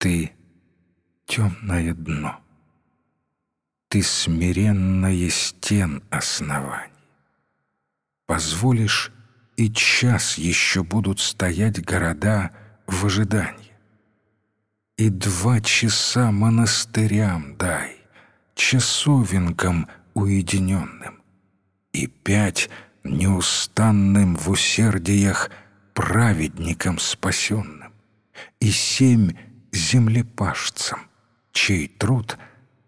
Ты — темное дно. Ты смиренное стен оснований. Позволишь, и час еще будут стоять города в ожидании. И два часа монастырям дай, часовенкам уединенным, и пять неустанным в усердиях праведникам спасенным, и семь землепашцам, чей труд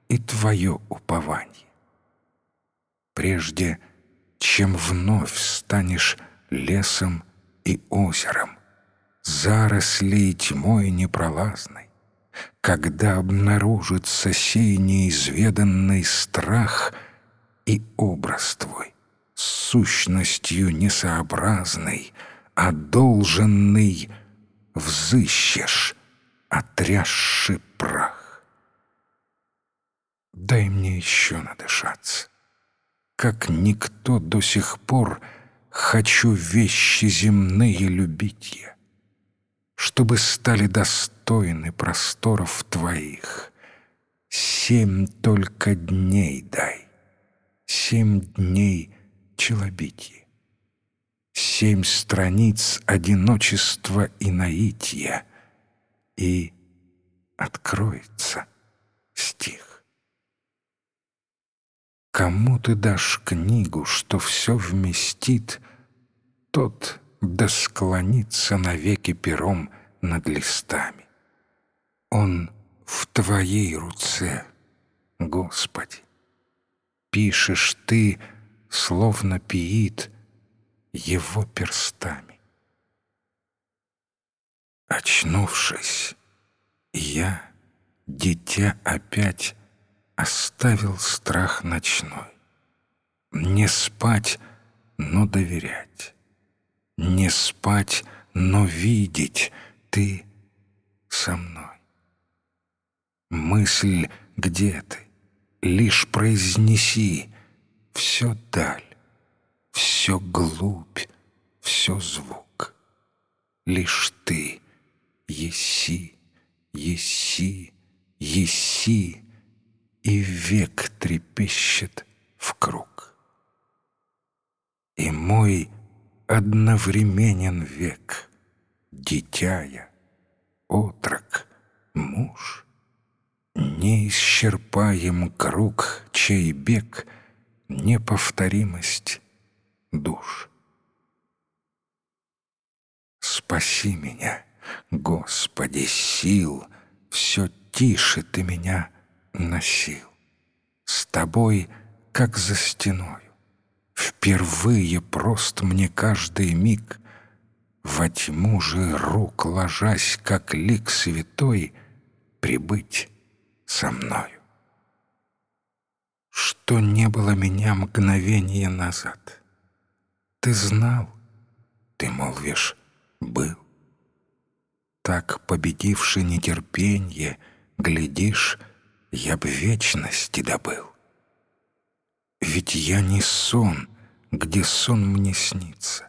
и твое упование. Прежде чем вновь станешь лесом и озером, зарослей тьмой непролазной, когда обнаружится сей неизведанный страх и образ твой, с сущностью несообразный, одолженный, взыщешь, отрясши прах. Дай мне еще надышаться. Как никто до сих пор хочу вещи земные любить я, чтобы стали достойны просторов твоих. Семь только дней дай, семь дней челобития, семь страниц одиночества и наития — и откроется стих. Кому ты дашь книгу, что все вместит, тот да склонится навеки пером над листами. Он в твоей руце, Господи. Пишешь ты, словно пиит, его перстами. Очнувшись, я, дитя, опять оставил страх ночной. Не спать, но доверять. Не спать, но видеть ты со мной. Мысль, где ты? Лишь произнеси все даль, все глубь, все звук. Лишь ты — еси, и век трепещет в круг. И мой одновременен век, дитя я, отрок, муж, неисчерпаем круг, чей бег — неповторимость душ. Спаси меня — Господи, сил, все тише ты меня носил. С тобой, как за стеною, Впервые прост мне каждый миг, Во тьму же рук ложась, как лик святой, Прибыть со мною. Что не было меня мгновение назад. Ты знал, ты молвишь, был так победивши нетерпенье, глядишь, я б вечности добыл. Ведь я не сон, где сон мне снится,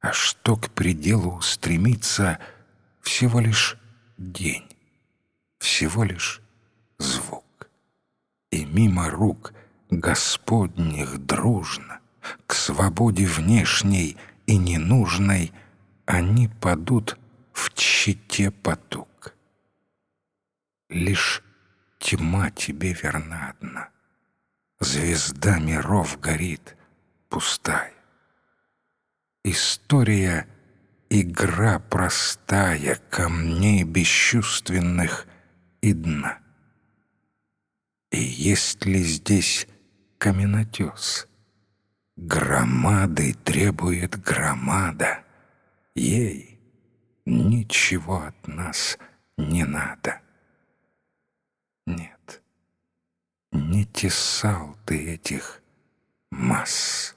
а что к пределу устремится всего лишь день, всего лишь звук. И мимо рук Господних дружно к свободе внешней и ненужной они падут в щите поток. Лишь тьма тебе верна одна, Звезда миров горит, пустая. История — игра простая Камней бесчувственных и дна. И есть ли здесь каменотес? Громады требует громада. Ей ничего от нас не надо. Не тесал ты этих масс.